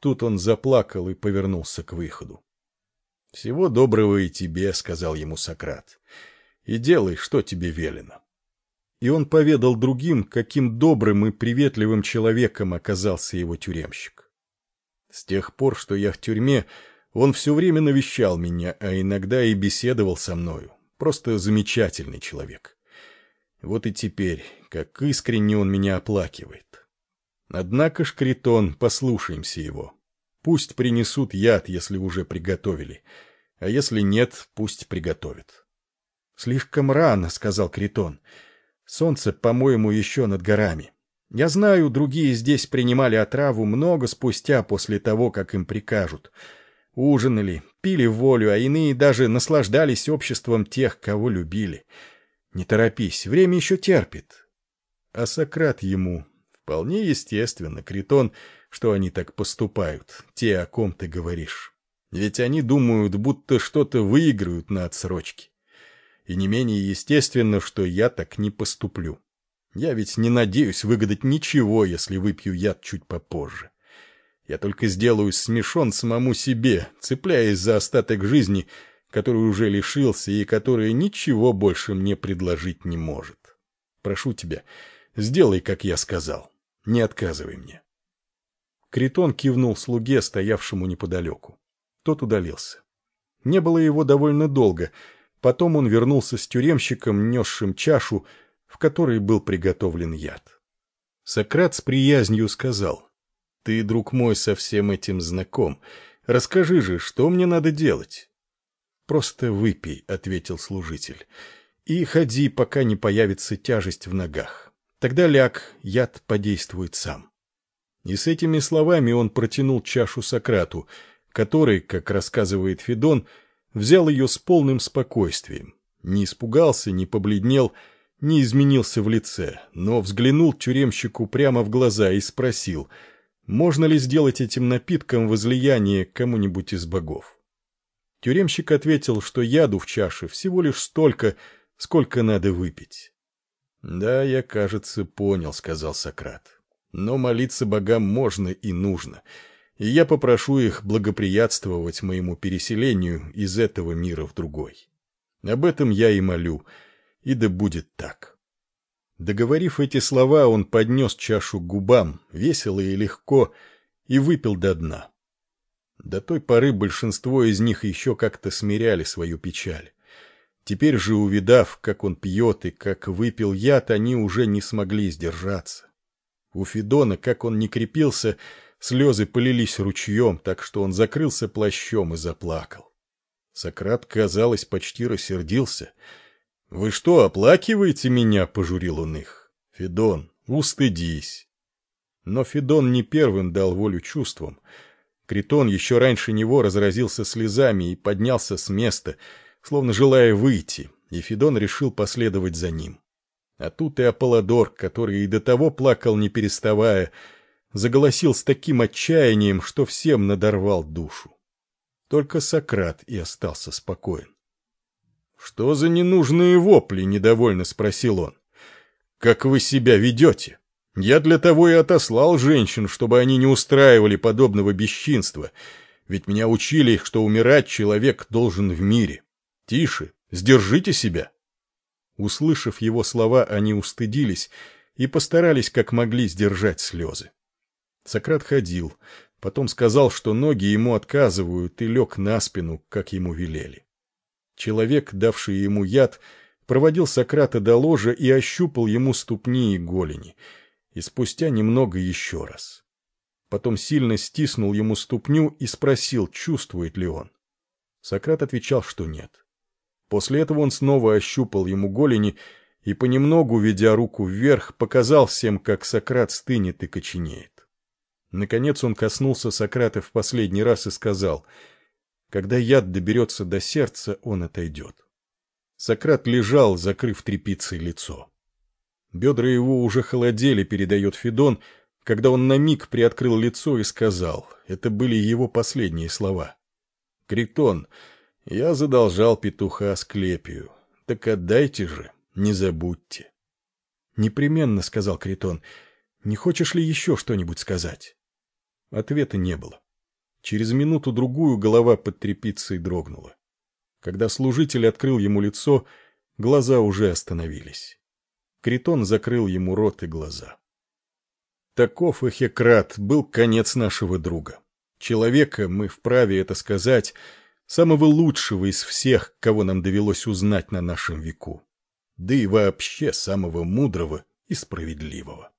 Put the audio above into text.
Тут он заплакал и повернулся к выходу. — Всего доброго и тебе, — сказал ему Сократ, — и делай, что тебе велено. И он поведал другим, каким добрым и приветливым человеком оказался его тюремщик. С тех пор, что я в тюрьме, он все время навещал меня, а иногда и беседовал со мною. Просто замечательный человек. Вот и теперь, как искренне он меня оплакивает. Однако ж, Критон, послушаемся его. Пусть принесут яд, если уже приготовили, а если нет, пусть приготовят. — Слишком рано, — сказал Критон. — Солнце, по-моему, еще над горами. Я знаю, другие здесь принимали отраву много спустя после того, как им прикажут. Ужинали, пили волю, а иные даже наслаждались обществом тех, кого любили. Не торопись, время еще терпит. А Сократ ему вполне естественно, Критон, что они так поступают, те, о ком ты говоришь. Ведь они думают, будто что-то выиграют на отсрочке. И не менее естественно, что я так не поступлю. Я ведь не надеюсь выгадать ничего, если выпью яд чуть попозже. Я только сделаю смешон самому себе, цепляясь за остаток жизни, который уже лишился и который ничего больше мне предложить не может. Прошу тебя, сделай, как я сказал. Не отказывай мне. Критон кивнул слуге, стоявшему неподалеку. Тот удалился. Не было его довольно долго. Потом он вернулся с тюремщиком, несшим чашу, в которой был приготовлен яд. Сократ с приязнью сказал, «Ты, друг мой, со всем этим знаком. Расскажи же, что мне надо делать?» «Просто выпей», — ответил служитель, «и ходи, пока не появится тяжесть в ногах. Тогда ляг, яд подействует сам». И с этими словами он протянул чашу Сократу, который, как рассказывает Федон, взял ее с полным спокойствием, не испугался, не побледнел, не изменился в лице, но взглянул тюремщику прямо в глаза и спросил, можно ли сделать этим напитком возлияние кому-нибудь из богов. Тюремщик ответил, что яду в чаше всего лишь столько, сколько надо выпить. «Да, я, кажется, понял», — сказал Сократ. «Но молиться богам можно и нужно, и я попрошу их благоприятствовать моему переселению из этого мира в другой. Об этом я и молю» и да будет так. Договорив эти слова, он поднес чашу к губам, весело и легко, и выпил до дна. До той поры большинство из них еще как-то смиряли свою печаль. Теперь же, увидав, как он пьет и как выпил яд, они уже не смогли сдержаться. У Федона, как он не крепился, слезы полились ручьем, так что он закрылся плащом и заплакал. Сократ, казалось, почти рассердился — «Вы что, оплакиваете меня?» — пожурил он их. «Федон, устыдись». Но Федон не первым дал волю чувствам. Критон еще раньше него разразился слезами и поднялся с места, словно желая выйти, и Федон решил последовать за ним. А тут и Аполлодор, который и до того плакал не переставая, заголосил с таким отчаянием, что всем надорвал душу. Только Сократ и остался спокоен. «Что за ненужные вопли?» — недовольно спросил он. «Как вы себя ведете? Я для того и отослал женщин, чтобы они не устраивали подобного бесчинства, ведь меня учили, что умирать человек должен в мире. Тише, сдержите себя». Услышав его слова, они устыдились и постарались как могли сдержать слезы. Сократ ходил, потом сказал, что ноги ему отказывают, и лег на спину, как ему велели. Человек, давший ему яд, проводил Сократа до ложа и ощупал ему ступни и голени, и спустя немного еще раз. Потом сильно стиснул ему ступню и спросил, чувствует ли он. Сократ отвечал, что нет. После этого он снова ощупал ему голени и, понемногу, ведя руку вверх, показал всем, как Сократ стынет и коченеет. Наконец он коснулся Сократа в последний раз и сказал — когда яд доберется до сердца, он отойдет. Сократ лежал, закрыв тряпицей лицо. Бедра его уже холодели, передает Федон, когда он на миг приоткрыл лицо и сказал, это были его последние слова. «Критон, я задолжал петуха Асклепию, так отдайте же, не забудьте». «Непременно», — сказал Критон, — «не хочешь ли еще что-нибудь сказать?» Ответа не было. Через минуту-другую голова под тряпицей дрогнула. Когда служитель открыл ему лицо, глаза уже остановились. Критон закрыл ему рот и глаза. Таков Эхекрат был конец нашего друга. Человека, мы вправе это сказать, самого лучшего из всех, кого нам довелось узнать на нашем веку. Да и вообще самого мудрого и справедливого.